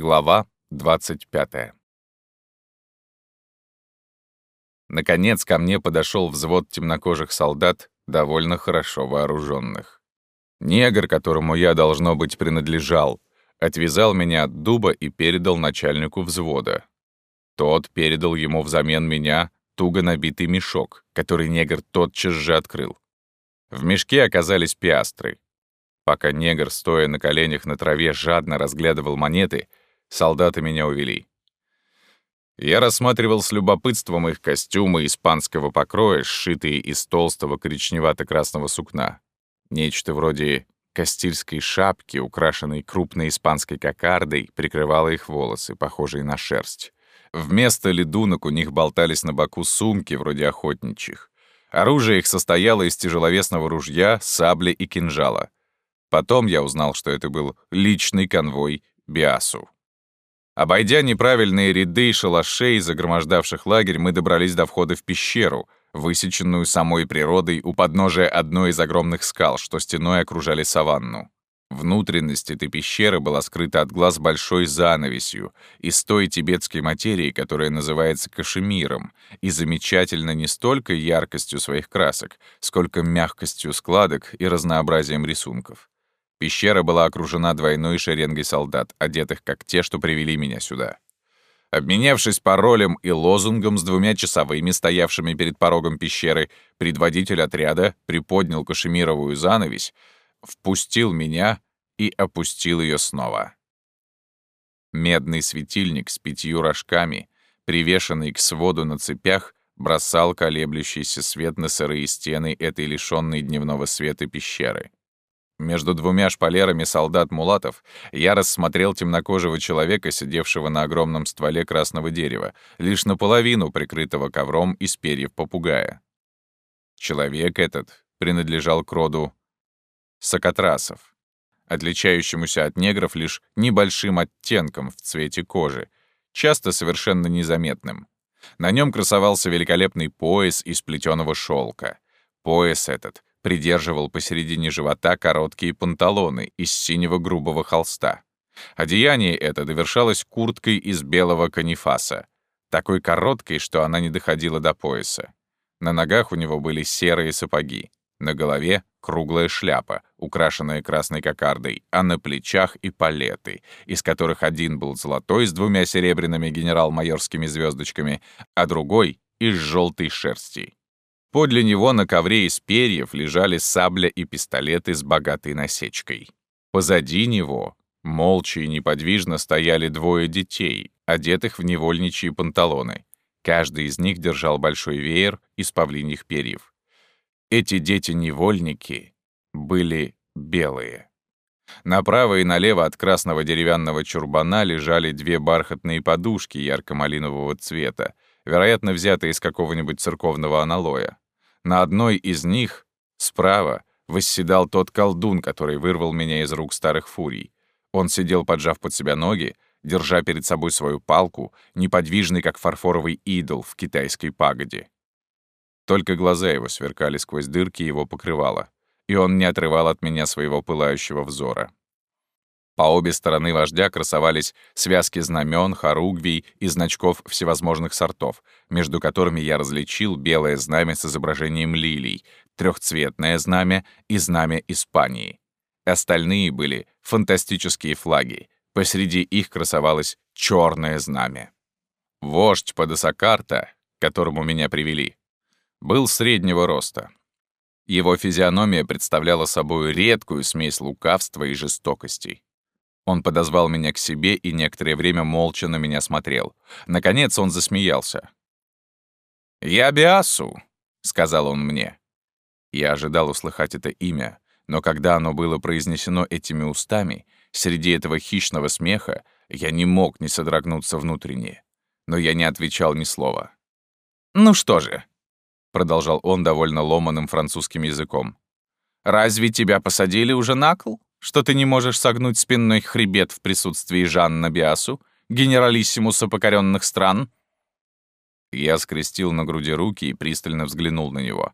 Глава 25. Наконец ко мне подошел взвод темнокожих солдат, довольно хорошо вооруженных. Негр, которому я, должно быть, принадлежал, отвязал меня от дуба и передал начальнику взвода. Тот передал ему взамен меня туго набитый мешок, который негр тотчас же открыл. В мешке оказались пиастры. Пока негр, стоя на коленях на траве, жадно разглядывал монеты, солдаты меня увели. Я рассматривал с любопытством их костюмы испанского покроя, сшитые из толстого коричневато-красного сукна. Нечто вроде кастильской шапки, украшенной крупной испанской кокардой, прикрывало их волосы, похожие на шерсть. Вместо ледунок у них болтались на боку сумки, вроде охотничьих. Оружие их состояло из тяжеловесного ружья, сабли и кинжала. Потом я узнал, что это был личный конвой Биасу. Обойдя неправильные ряды шалашей, загромождавших лагерь, мы добрались до входа в пещеру, высеченную самой природой у подножия одной из огромных скал, что стеной окружали саванну. Внутренность этой пещеры была скрыта от глаз большой занавесью из той тибетской материи, которая называется кашемиром, и замечательно не столько яркостью своих красок, сколько мягкостью складок и разнообразием рисунков. Пещера была окружена двойной шеренгой солдат, одетых как те, что привели меня сюда. Обменявшись паролем и лозунгом с двумя часовыми, стоявшими перед порогом пещеры, предводитель отряда приподнял кашемировую занавесь, впустил меня и опустил ее снова. Медный светильник с пятью рожками, привешенный к своду на цепях, бросал колеблющийся свет на сырые стены этой лишённой дневного света пещеры. Между двумя шпалерами солдат-мулатов я рассмотрел темнокожего человека, сидевшего на огромном стволе красного дерева, лишь наполовину прикрытого ковром из перьев попугая. Человек этот принадлежал к роду сокотрасов, отличающемуся от негров лишь небольшим оттенком в цвете кожи, часто совершенно незаметным. На нем красовался великолепный пояс из плетеного шелка. Пояс этот придерживал посередине живота короткие панталоны из синего грубого холста. Одеяние это довершалось курткой из белого канифаса, такой короткой, что она не доходила до пояса. На ногах у него были серые сапоги, на голове — круглая шляпа, украшенная красной кокардой, а на плечах и палеты, из которых один был золотой с двумя серебряными генерал-майорскими звездочками, а другой — из желтой шерсти. Подле него на ковре из перьев лежали сабля и пистолеты с богатой насечкой. Позади него, молча и неподвижно, стояли двое детей, одетых в невольничьи панталоны. Каждый из них держал большой веер из павлиньих перьев. Эти дети-невольники были белые. Направо и налево от красного деревянного чурбана лежали две бархатные подушки ярко-малинового цвета, вероятно, взятая из какого-нибудь церковного аналоя. На одной из них, справа, восседал тот колдун, который вырвал меня из рук старых фурий. Он сидел, поджав под себя ноги, держа перед собой свою палку, неподвижный, как фарфоровый идол в китайской пагоде. Только глаза его сверкали сквозь дырки его покрывала, и он не отрывал от меня своего пылающего взора. По обе стороны вождя красовались связки знамен, хоругвий и значков всевозможных сортов, между которыми я различил белое знамя с изображением лилий, трехцветное знамя и знамя Испании. Остальные были фантастические флаги. Посреди их красовалось черное знамя. Вождь Падасакарта, к которому меня привели, был среднего роста. Его физиономия представляла собой редкую смесь лукавства и жестокости. Он подозвал меня к себе и некоторое время молча на меня смотрел. Наконец он засмеялся. «Я Биасу», — сказал он мне. Я ожидал услыхать это имя, но когда оно было произнесено этими устами, среди этого хищного смеха я не мог не содрогнуться внутренне. Но я не отвечал ни слова. «Ну что же», — продолжал он довольно ломаным французским языком, «разве тебя посадили уже на кол?» Что ты не можешь согнуть спинной хребет в присутствии Жанна Биасу, генералиссимуса покоренных стран?» Я скрестил на груди руки и пристально взглянул на него.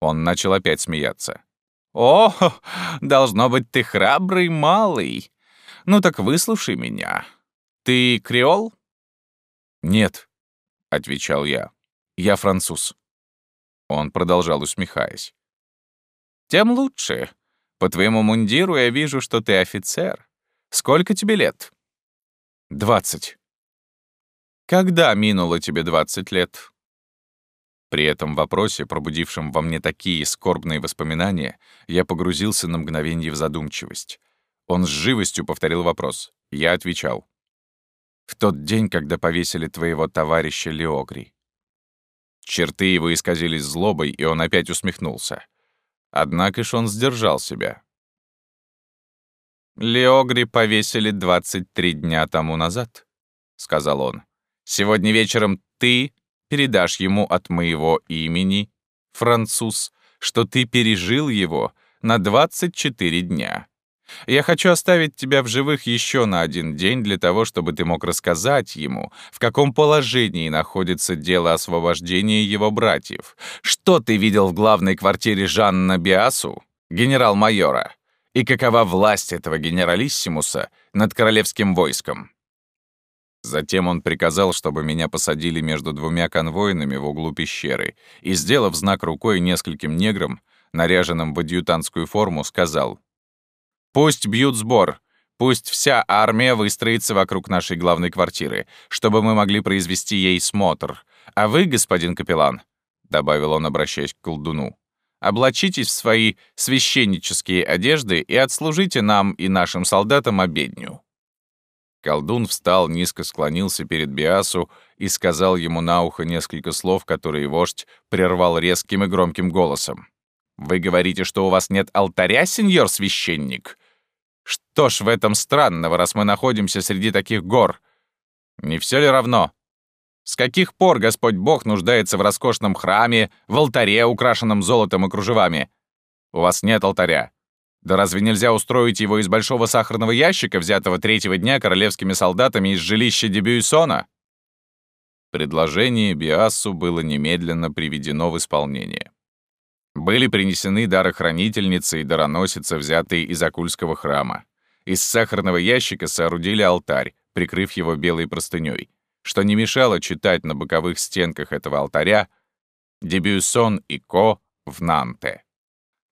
Он начал опять смеяться. «О, должно быть, ты храбрый малый. Ну так выслушай меня. «Ты креол?» «Нет», — отвечал я. «Я француз». Он продолжал, усмехаясь. «Тем лучше. По твоему мундиру я вижу, что ты офицер. Сколько тебе лет?» «Двадцать». «Когда минуло тебе двадцать лет?» При этом вопросе, пробудившем во мне такие скорбные воспоминания, я погрузился на мгновение в задумчивость. Он с живостью повторил вопрос. Я отвечал. «В тот день, когда повесили твоего товарища Леогри». Черты его исказились злобой, и он опять усмехнулся. Однако ж он сдержал себя. «Леогри повесили 23 дня тому назад», — сказал он. «Сегодня вечером ты передашь ему от моего имени, француз, что ты пережил его на 24 дня. Я хочу оставить тебя в живых еще на один день для того, чтобы ты мог рассказать ему, в каком положении находится дело освобождения его братьев, что ты видел в главной квартире Жанна Биасу, генерал-майора, и какова власть этого генералиссимуса над королевским войском. Затем он приказал, чтобы меня посадили между двумя конвоинами в углу пещеры и, сделав знак рукой нескольким неграм, наряженным в адъютантскую форму, сказал «Пусть бьют сбор, пусть вся армия выстроится вокруг нашей главной квартиры, чтобы мы могли произвести ей смотр. А вы, господин капеллан», — добавил он, обращаясь к колдуну, «облачитесь в свои священнические одежды и отслужите нам и нашим солдатам обедню». Колдун встал, низко склонился перед Биасу и сказал ему на ухо несколько слов, которые вождь прервал резким и громким голосом. «Вы говорите, что у вас нет алтаря, сеньор священник? Что ж в этом странного, раз мы находимся среди таких гор? Не все ли равно? С каких пор Господь Бог нуждается в роскошном храме, в алтаре, украшенном золотом и кружевами? У вас нет алтаря. Да разве нельзя устроить его из большого сахарного ящика, взятого третьего дня королевскими солдатами из жилища Дебюйсона? Предложение Биассу было немедленно приведено в исполнение. Были принесены дарохранительницы и дароносица, взятые из Акульского храма. Из сахарного ящика соорудили алтарь, прикрыв его белой простыней, что не мешало читать на боковых стенках этого алтаря «Дебюйсон и Ко в Нанте».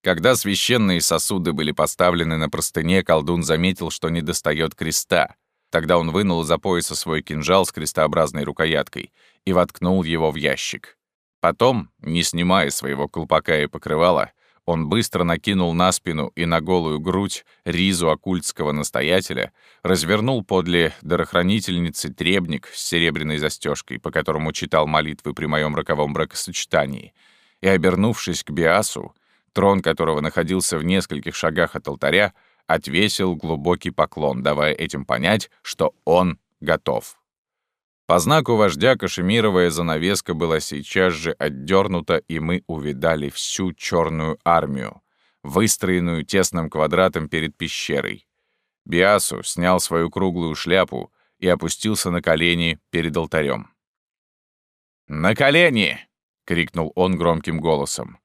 Когда священные сосуды были поставлены на простыне, колдун заметил, что недостает креста. Тогда он вынул из-за пояса свой кинжал с крестообразной рукояткой и воткнул его в ящик. Потом, не снимая своего колпака и покрывала, он быстро накинул на спину и на голую грудь ризу оккультского настоятеля, развернул подле дарохранительницы требник с серебряной застежкой, по которому читал молитвы при моем роковом бракосочетании, и, обернувшись к Биасу, трон которого находился в нескольких шагах от алтаря, отвесил глубокий поклон, давая этим понять, что он готов. По знаку вождя кашемировая занавеска была сейчас же отдернута, и мы увидали всю черную армию, выстроенную тесным квадратом перед пещерой. Биасу снял свою круглую шляпу и опустился на колени перед алтарем. «На колени!» — крикнул он громким голосом.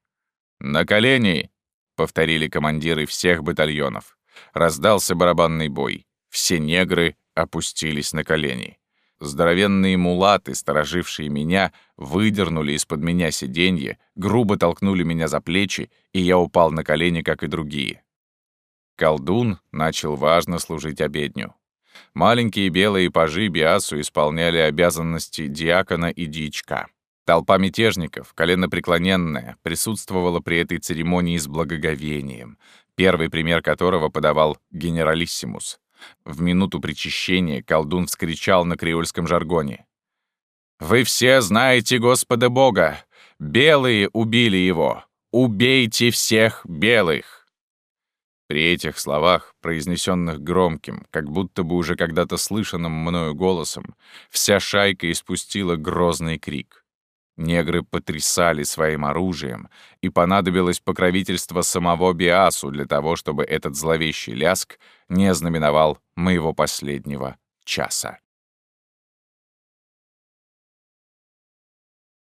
«На колени!» — повторили командиры всех батальонов. Раздался барабанный бой. Все негры опустились на колени. Здоровенные мулаты, сторожившие меня, выдернули из-под меня сиденье, грубо толкнули меня за плечи, и я упал на колени, как и другие. Колдун начал важно служить обедню. Маленькие белые пажи Биасу исполняли обязанности диакона и дичка. Толпа мятежников, коленопреклоненная, присутствовала при этой церемонии с благоговением, первый пример которого подавал генералиссимус. В минуту причащения колдун вскричал на креольском жаргоне. «Вы все знаете Господа Бога! Белые убили его! Убейте всех белых!» При этих словах, произнесенных громким, как будто бы уже когда-то слышанным мною голосом, вся шайка испустила грозный крик. Негры потрясали своим оружием, и понадобилось покровительство самого Биасу для того, чтобы этот зловещий ляск не ознаменовал моего последнего часа.